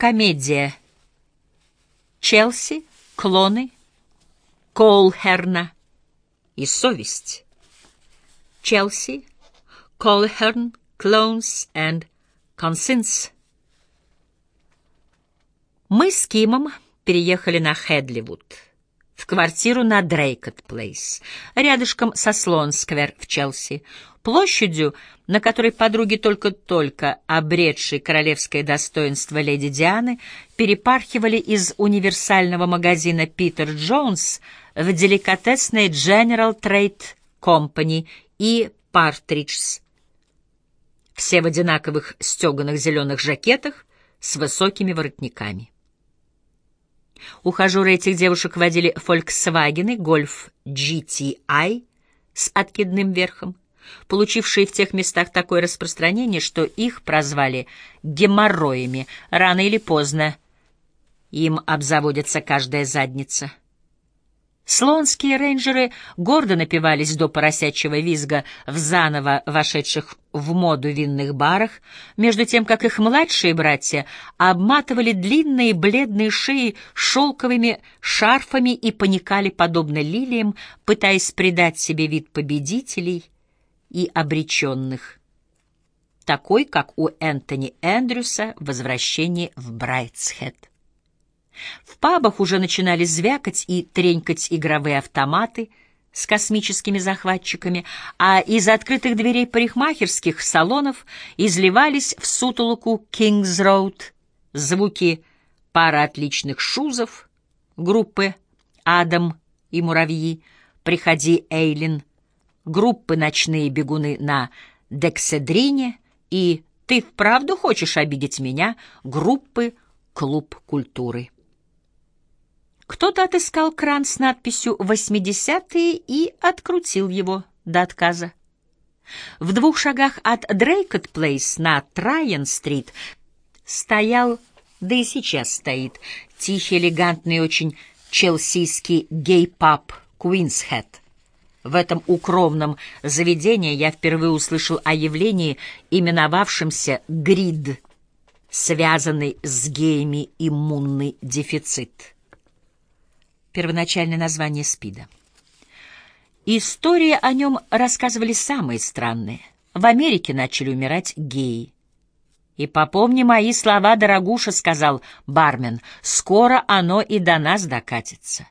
Комедия. Челси, клоны, Колхерна и совесть. Челси, Колхерн, Clones and Consins. Мы с Кимом переехали на Хедливуд, в квартиру на Дрейкот Плейс, рядышком со Слоун-сквер в Челси, площадью, на которой подруги только-только обретшие королевское достоинство леди Дианы перепархивали из универсального магазина Питер Джонс в деликатесный General Trade Company и Partridge's. Все в одинаковых стеганых зеленых жакетах с высокими воротниками. Ухажеры этих девушек водили Volkswagen, Golf GTI с откидным верхом, получившие в тех местах такое распространение, что их прозвали геморроями. Рано или поздно им обзаводится каждая задница. Слонские рейнджеры гордо напивались до поросячьего визга в заново вошедших в моду винных барах, между тем, как их младшие братья обматывали длинные бледные шеи шелковыми шарфами и паникали, подобно лилиям, пытаясь придать себе вид победителей и обреченных, такой, как у Энтони Эндрюса в «Возвращении в Брайтсхед». В пабах уже начинали звякать и тренькать игровые автоматы с космическими захватчиками, а из открытых дверей парикмахерских салонов изливались в сутолоку Кингс-Роуд звуки пара отличных шузов группы «Адам и муравьи», «Приходи, Эйлин», группы «Ночные бегуны» на Декседрине и «Ты вправду хочешь обидеть меня» группы «Клуб культуры». Кто-то отыскал кран с надписью «Восьмидесятые» и открутил его до отказа. В двух шагах от Дрейкот Плейс на Трайен-стрит стоял, да и сейчас стоит, тихий, элегантный, очень челсийский гей-паб «Куинсхэт». В этом укромном заведении я впервые услышал о явлении, именовавшемся «грид», связанный с геями иммунный дефицит первоначальное название СПИДа. Истории о нем рассказывали самые странные. В Америке начали умирать геи. «И попомни мои слова, дорогуша», — сказал бармен, — «скоро оно и до нас докатится».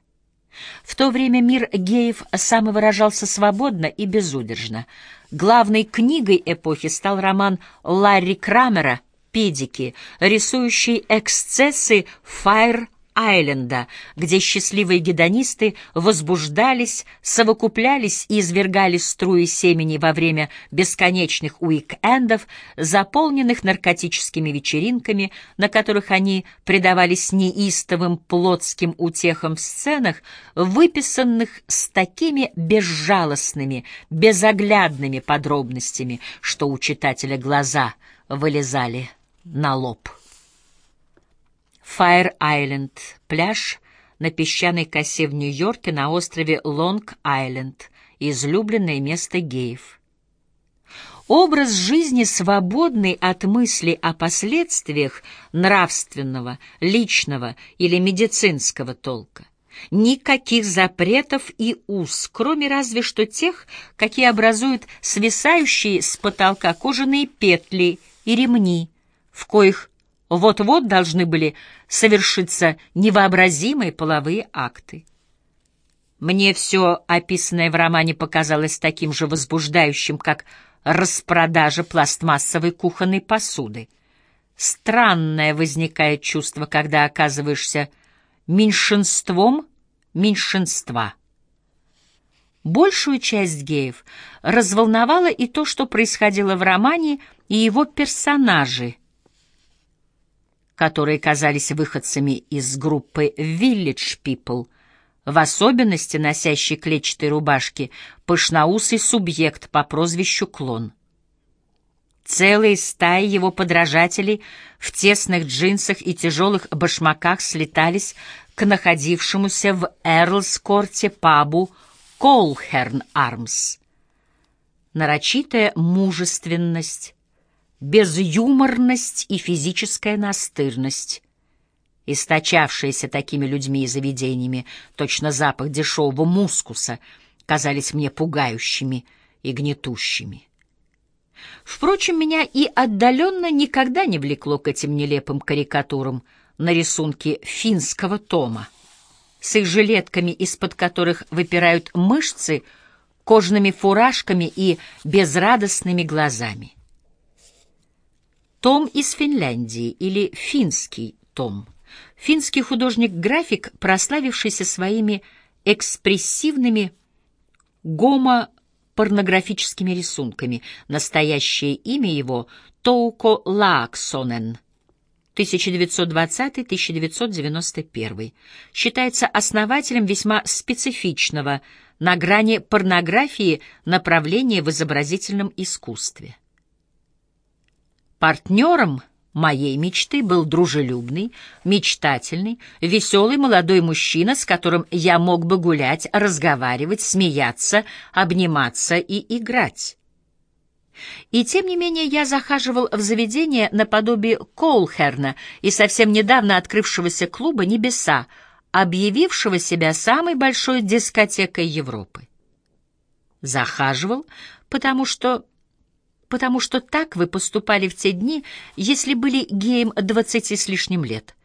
В то время мир геев самовыражался свободно и безудержно. Главной книгой эпохи стал роман Ларри Крамера «Педики», рисующий эксцессы Файр Айленда, где счастливые гедонисты возбуждались, совокуплялись и извергали струи семени во время бесконечных уик-эндов, заполненных наркотическими вечеринками, на которых они предавались неистовым плотским утехам в сценах, выписанных с такими безжалостными, безоглядными подробностями, что у читателя глаза вылезали на лоб. Файр-Айленд, пляж на песчаной косе в Нью-Йорке на острове Лонг-Айленд, излюбленное место геев. Образ жизни, свободный от мысли о последствиях нравственного, личного или медицинского толка. Никаких запретов и уз, кроме разве что тех, какие образуют свисающие с потолка кожаные петли и ремни, в коих вот-вот должны были совершиться невообразимые половые акты. Мне все описанное в романе показалось таким же возбуждающим, как распродажа пластмассовой кухонной посуды. Странное возникает чувство, когда оказываешься меньшинством меньшинства. Большую часть геев разволновало и то, что происходило в романе, и его персонажи — которые казались выходцами из группы Village People, в особенности носящий клетчатые рубашки пышноусый субъект по прозвищу Клон. Целые стаи его подражателей в тесных джинсах и тяжелых башмаках слетались к находившемуся в Эрлскорте пабу Колхерн Армс. Нарочитая мужественность, безюморность и физическая настырность источавшиеся такими людьми и заведениями, точно запах дешевого мускуса, казались мне пугающими и гнетущими. Впрочем, меня и отдаленно никогда не влекло к этим нелепым карикатурам на рисунке финского тома, с их жилетками, из-под которых выпирают мышцы, кожаными фуражками и безрадостными глазами. Том из Финляндии или финский том. Финский художник-график, прославившийся своими экспрессивными гомо порнографическими рисунками. Настоящее имя его — Тоуко Лааксонен, 1920-1991. Считается основателем весьма специфичного, на грани порнографии, направления в изобразительном искусстве. Партнером моей мечты был дружелюбный, мечтательный, веселый молодой мужчина, с которым я мог бы гулять, разговаривать, смеяться, обниматься и играть. И тем не менее я захаживал в заведение наподобие Коулхерна и совсем недавно открывшегося клуба «Небеса», объявившего себя самой большой дискотекой Европы. Захаживал, потому что потому что так вы поступали в те дни, если были геем двадцати с лишним лет.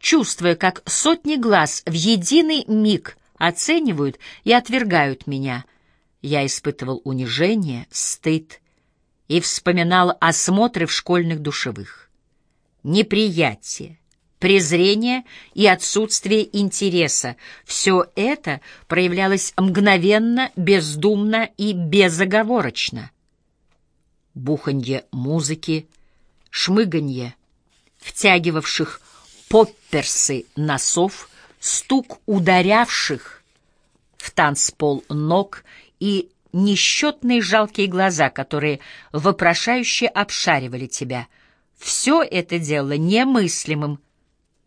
Чувствуя, как сотни глаз в единый миг оценивают и отвергают меня, я испытывал унижение, стыд и вспоминал осмотры в школьных душевых. Неприятие, презрение и отсутствие интереса — все это проявлялось мгновенно, бездумно и безоговорочно буханье музыки, шмыганье втягивавших попперсы носов, стук ударявших в танцпол ног и несчетные жалкие глаза, которые вопрошающе обшаривали тебя. Все это делало немыслимым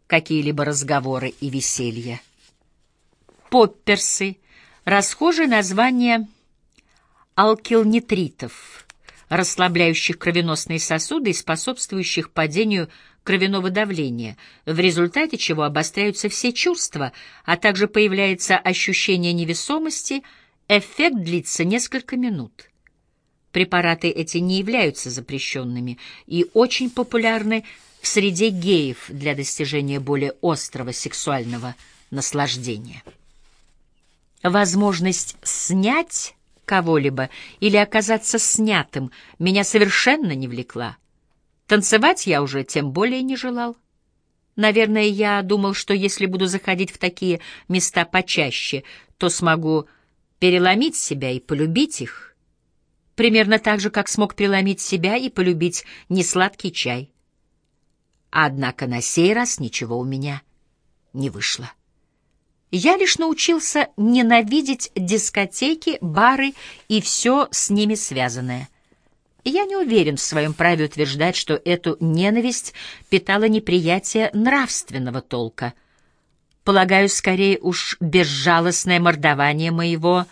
какие-либо разговоры и веселье. Попперсы — расхожее название алкилнитритов — расслабляющих кровеносные сосуды и способствующих падению кровяного давления, в результате чего обостряются все чувства, а также появляется ощущение невесомости, эффект длится несколько минут. Препараты эти не являются запрещенными и очень популярны в среде геев для достижения более острого сексуального наслаждения. Возможность снять кого-либо или оказаться снятым меня совершенно не влекла. Танцевать я уже тем более не желал. Наверное, я думал, что если буду заходить в такие места почаще, то смогу переломить себя и полюбить их. Примерно так же, как смог переломить себя и полюбить несладкий чай. Однако на сей раз ничего у меня не вышло. Я лишь научился ненавидеть дискотеки, бары и все с ними связанное. Я не уверен в своем праве утверждать, что эту ненависть питала неприятие нравственного толка. Полагаю, скорее уж безжалостное мордование моего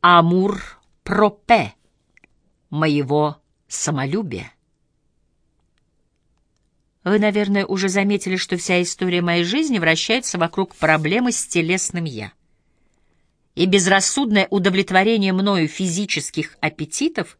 «амур-пропе», моего самолюбия. Вы, наверное, уже заметили, что вся история моей жизни вращается вокруг проблемы с телесным «я». И безрассудное удовлетворение мною физических аппетитов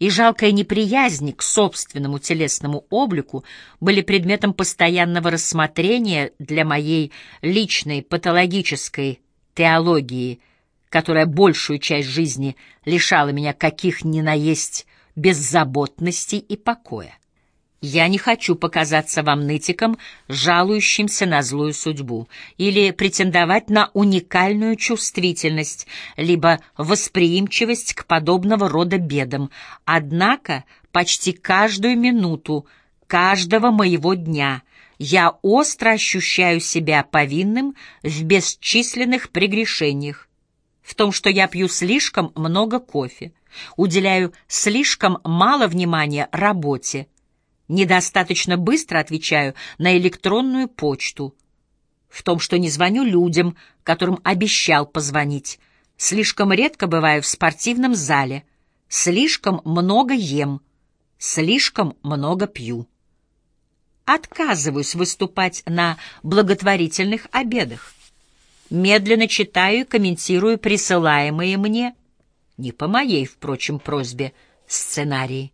и жалкая неприязнь к собственному телесному облику были предметом постоянного рассмотрения для моей личной патологической теологии, которая большую часть жизни лишала меня каких ни наесть беззаботности и покоя. Я не хочу показаться вам нытиком, жалующимся на злую судьбу, или претендовать на уникальную чувствительность, либо восприимчивость к подобного рода бедам. Однако почти каждую минуту каждого моего дня я остро ощущаю себя повинным в бесчисленных прегрешениях, в том, что я пью слишком много кофе, уделяю слишком мало внимания работе, Недостаточно быстро отвечаю на электронную почту. В том, что не звоню людям, которым обещал позвонить. Слишком редко бываю в спортивном зале. Слишком много ем. Слишком много пью. отказываюсь выступать на благотворительных обедах. Медленно читаю и комментирую присылаемые мне, не по моей, впрочем, просьбе, сценарии.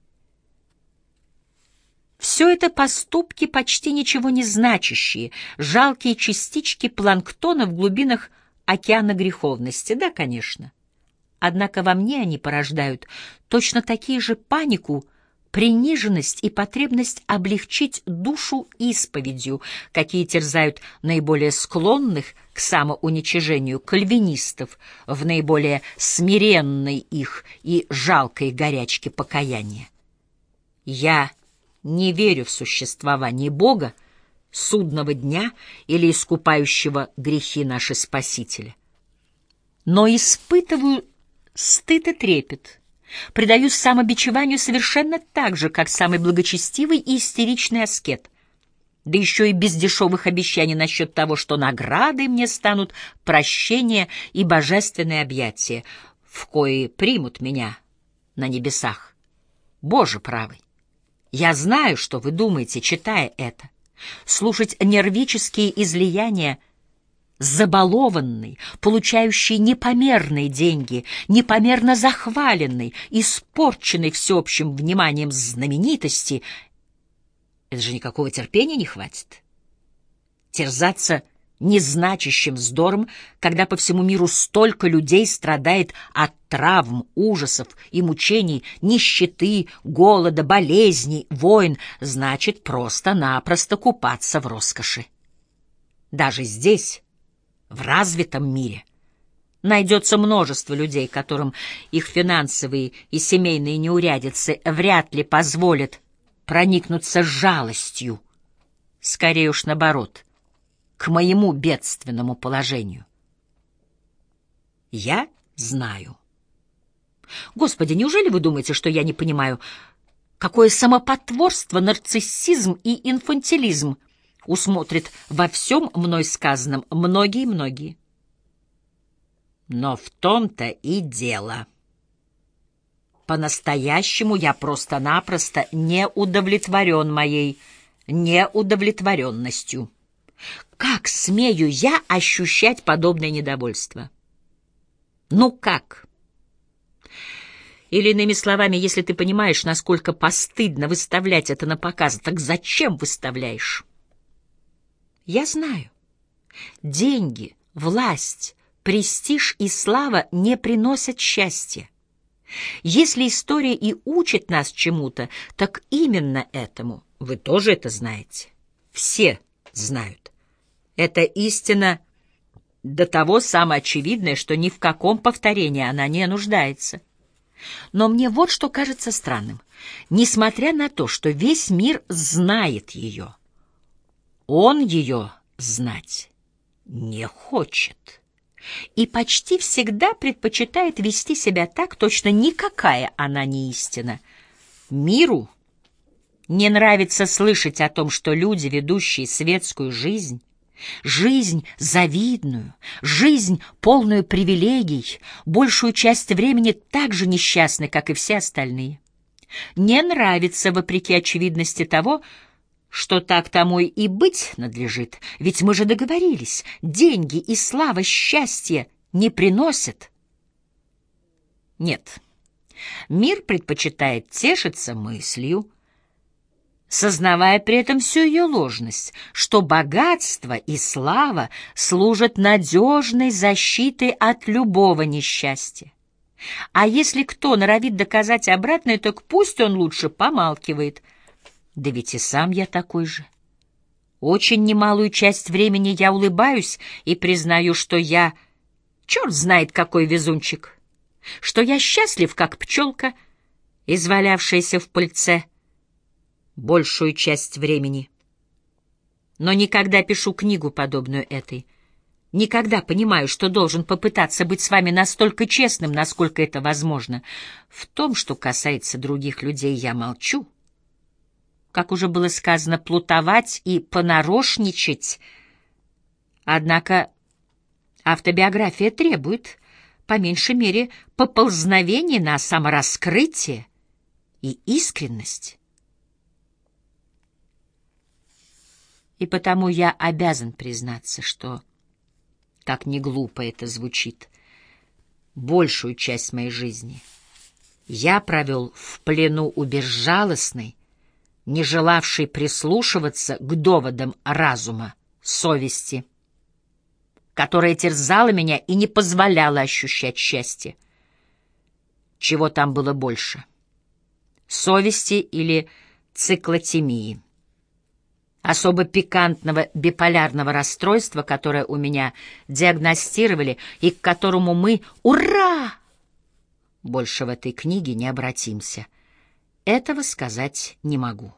Все это поступки, почти ничего не значащие, жалкие частички планктона в глубинах океана греховности, да, конечно. Однако во мне они порождают точно такие же панику, приниженность и потребность облегчить душу исповедью, какие терзают наиболее склонных к самоуничижению кальвинистов в наиболее смиренной их и жалкой горячке покаяния. Я не верю в существование Бога, судного дня или искупающего грехи наши Спасителя. Но испытываю стыд и трепет, предаюсь самобичеванию совершенно так же, как самый благочестивый и истеричный аскет, да еще и без дешевых обещаний насчет того, что наградой мне станут прощение и божественное объятие, в кои примут меня на небесах. Боже правый! Я знаю, что вы думаете, читая это. Слушать нервические излияния забалованный, получающий непомерные деньги, непомерно захваленный, испорченный всеобщим вниманием знаменитости, это же никакого терпения не хватит. Терзаться незначащим вздором, когда по всему миру столько людей страдает от травм, ужасов и мучений, нищеты, голода, болезней, войн, значит просто-напросто купаться в роскоши. Даже здесь, в развитом мире, найдется множество людей, которым их финансовые и семейные неурядицы вряд ли позволят проникнуться жалостью. Скорее уж наоборот — к моему бедственному положению. Я знаю. Господи, неужели вы думаете, что я не понимаю, какое самопотворство, нарциссизм и инфантилизм усмотрит во всем мной сказанном многие-многие? Но в том-то и дело. По-настоящему я просто-напросто не удовлетворен моей неудовлетворенностью. Как смею я ощущать подобное недовольство? Ну как? Или, иными словами, если ты понимаешь, насколько постыдно выставлять это на показ, так зачем выставляешь? Я знаю. Деньги, власть, престиж и слава не приносят счастья. Если история и учит нас чему-то, так именно этому. Вы тоже это знаете. Все знают. Это истина до того самоочевидная, что ни в каком повторении она не нуждается. Но мне вот что кажется странным. Несмотря на то, что весь мир знает ее, он ее знать не хочет. И почти всегда предпочитает вести себя так, точно никакая она не истина. Миру не нравится слышать о том, что люди, ведущие светскую жизнь, жизнь завидную, жизнь полную привилегий, большую часть времени так же несчастны, как и все остальные. Не нравится, вопреки очевидности того, что так тому и быть надлежит, ведь мы же договорились, деньги и слава, счастье не приносят. Нет, мир предпочитает тешиться мыслью, сознавая при этом всю ее ложность, что богатство и слава служат надежной защитой от любого несчастья. А если кто норовит доказать обратное, так пусть он лучше помалкивает. Да ведь и сам я такой же. Очень немалую часть времени я улыбаюсь и признаю, что я черт знает какой везунчик, что я счастлив, как пчелка, извалявшаяся в пыльце, большую часть времени. Но никогда пишу книгу, подобную этой. Никогда понимаю, что должен попытаться быть с вами настолько честным, насколько это возможно. В том, что касается других людей, я молчу. Как уже было сказано, плутовать и понарошничать. Однако автобиография требует, по меньшей мере, поползновения на самораскрытие и искренность. И потому я обязан признаться, что, как ни глупо это звучит, большую часть моей жизни я провел в плену у безжалостной, не желавшей прислушиваться к доводам разума, совести, которая терзала меня и не позволяла ощущать счастье. Чего там было больше? Совести или циклотемии? Особо пикантного биполярного расстройства, которое у меня диагностировали и к которому мы, ура, больше в этой книге не обратимся. Этого сказать не могу.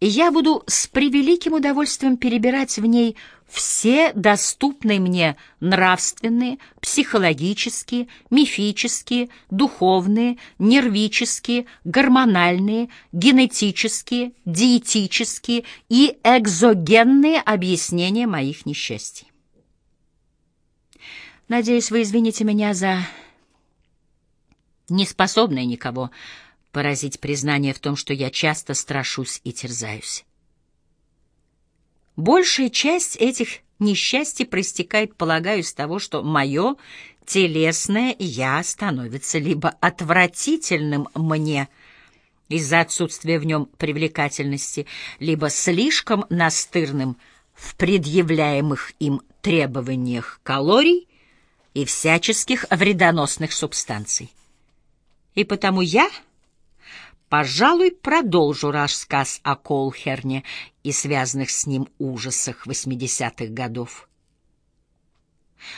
Я буду с превеликим удовольствием перебирать в ней все доступные мне нравственные, психологические, мифические, духовные, нервические, гормональные, генетические, диетические и экзогенные объяснения моих несчастий. Надеюсь, вы извините меня за неспособное никого поразить признание в том, что я часто страшусь и терзаюсь. Большая часть этих несчастий проистекает, полагаю, из того, что мое телесное «я» становится либо отвратительным мне из-за отсутствия в нем привлекательности, либо слишком настырным в предъявляемых им требованиях калорий и всяческих вредоносных субстанций. И потому я Пожалуй, продолжу рассказ о Колхерне и связанных с ним ужасах 80-х годов.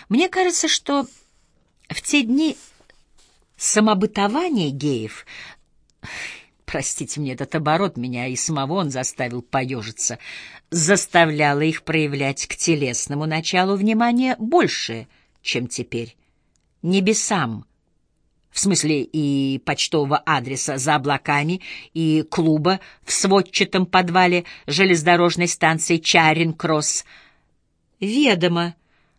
Мне кажется, что в те дни самобытование геев, простите мне этот оборот, меня и самого он заставил поежиться, заставляло их проявлять к телесному началу внимания больше, чем теперь. Небесам — в смысле и почтового адреса за облаками, и клуба в сводчатом подвале железнодорожной станции Чаринг-Кросс. Ведомо,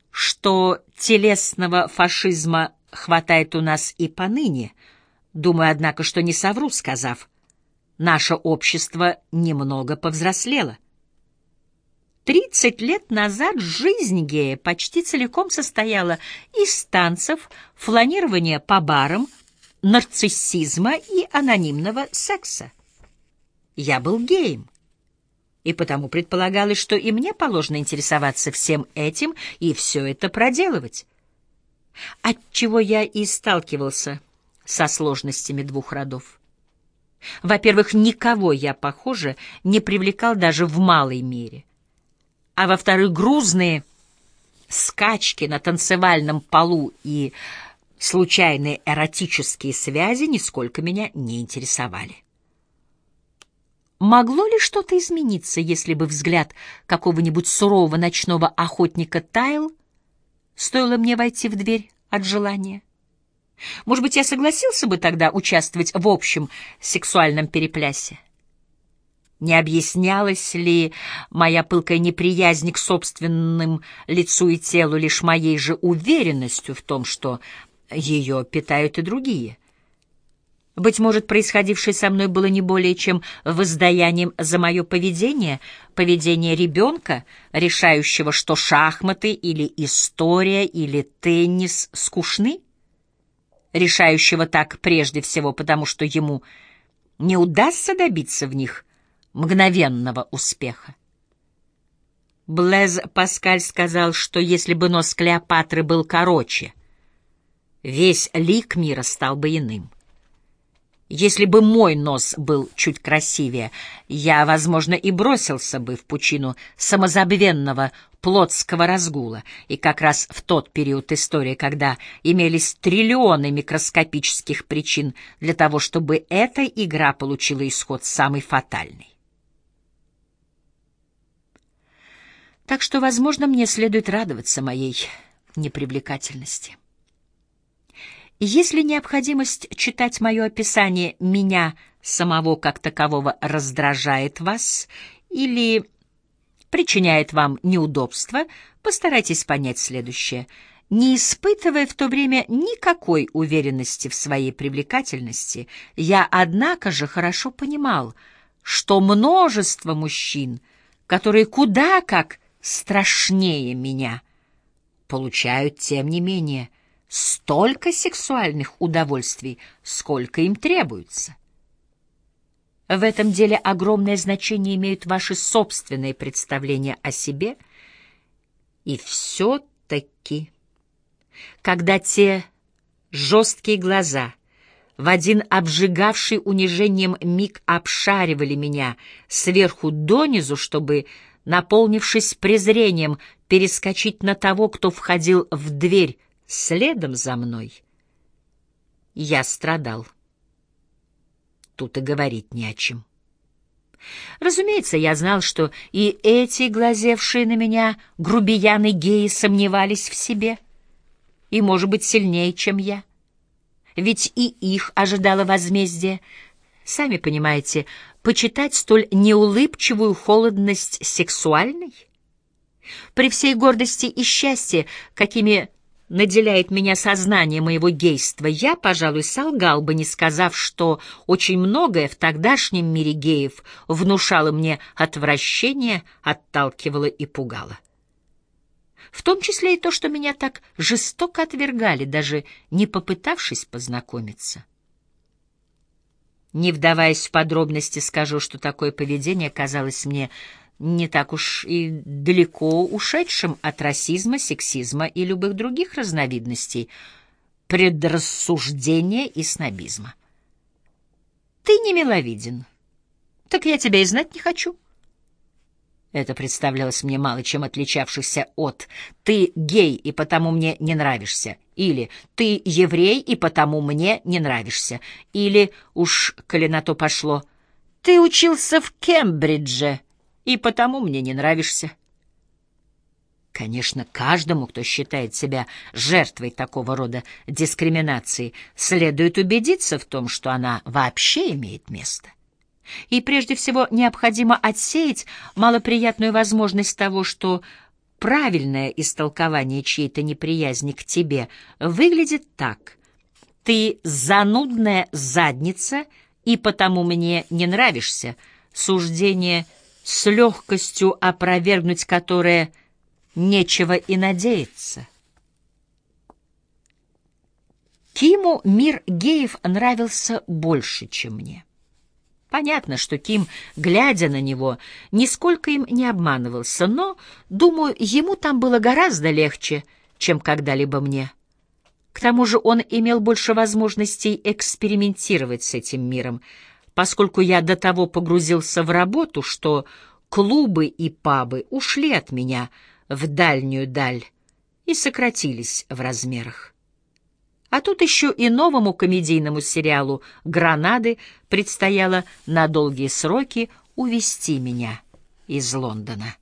что телесного фашизма хватает у нас и поныне. Думаю, однако, что не совру, сказав, наше общество немного повзрослело. Тридцать лет назад жизнь гея почти целиком состояла из танцев, фланирования по барам, нарциссизма и анонимного секса. Я был геем, и потому предполагалось, что и мне положено интересоваться всем этим и все это проделывать. Отчего я и сталкивался со сложностями двух родов. Во-первых, никого я, похоже, не привлекал даже в малой мере — а во-вторых, грузные скачки на танцевальном полу и случайные эротические связи нисколько меня не интересовали. Могло ли что-то измениться, если бы взгляд какого-нибудь сурового ночного охотника таял, стоило мне войти в дверь от желания? Может быть, я согласился бы тогда участвовать в общем сексуальном переплясе? Не объяснялась ли моя пылкая неприязнь к собственным лицу и телу лишь моей же уверенностью в том, что ее питают и другие? Быть может, происходившее со мной было не более чем воздаянием за мое поведение, поведение ребенка, решающего, что шахматы или история или теннис скучны? Решающего так прежде всего, потому что ему не удастся добиться в них мгновенного успеха. Блез Паскаль сказал, что если бы нос Клеопатры был короче, весь лик мира стал бы иным. Если бы мой нос был чуть красивее, я, возможно, и бросился бы в пучину самозабвенного плотского разгула, и как раз в тот период истории, когда имелись триллионы микроскопических причин для того, чтобы эта игра получила исход самый фатальный. Так что, возможно, мне следует радоваться моей непривлекательности. Если необходимость читать мое описание меня самого как такового раздражает вас или причиняет вам неудобства, постарайтесь понять следующее. Не испытывая в то время никакой уверенности в своей привлекательности, я, однако же, хорошо понимал, что множество мужчин — которые куда как страшнее меня, получают, тем не менее, столько сексуальных удовольствий, сколько им требуется. В этом деле огромное значение имеют ваши собственные представления о себе, и все-таки, когда те жесткие глаза в один обжигавший унижением миг обшаривали меня сверху донизу, чтобы, наполнившись презрением, перескочить на того, кто входил в дверь следом за мной, я страдал тут и говорить не о чем. Разумеется, я знал, что и эти, глазевшие на меня, грубияны-геи, сомневались в себе, и, может быть, сильнее, чем я. Ведь и их ожидало возмездие. Сами понимаете, почитать столь неулыбчивую холодность сексуальной? При всей гордости и счастье, какими наделяет меня сознание моего гейства, я, пожалуй, солгал бы, не сказав, что очень многое в тогдашнем мире геев внушало мне отвращение, отталкивало и пугало. В том числе и то, что меня так жестоко отвергали, даже не попытавшись познакомиться. Не вдаваясь в подробности, скажу, что такое поведение казалось мне не так уж и далеко ушедшим от расизма, сексизма и любых других разновидностей предрассуждения и снобизма. Ты не миловиден, так я тебя и знать не хочу. Это представлялось мне мало чем отличавшихся от «ты гей, и потому мне не нравишься», или «ты еврей, и потому мне не нравишься», или, уж коли на то пошло, «ты учился в Кембридже», и потому мне не нравишься. Конечно, каждому, кто считает себя жертвой такого рода дискриминации, следует убедиться в том, что она вообще имеет место. И прежде всего необходимо отсеять малоприятную возможность того, что правильное истолкование чьей-то неприязни к тебе выглядит так. Ты занудная задница, и потому мне не нравишься. Суждение – с легкостью опровергнуть которое нечего и надеяться. Киму мир геев нравился больше, чем мне. Понятно, что Ким, глядя на него, нисколько им не обманывался, но, думаю, ему там было гораздо легче, чем когда-либо мне. К тому же он имел больше возможностей экспериментировать с этим миром, поскольку я до того погрузился в работу, что клубы и пабы ушли от меня в дальнюю даль и сократились в размерах. А тут еще и новому комедийному сериалу «Гранады» предстояло на долгие сроки увести меня из Лондона.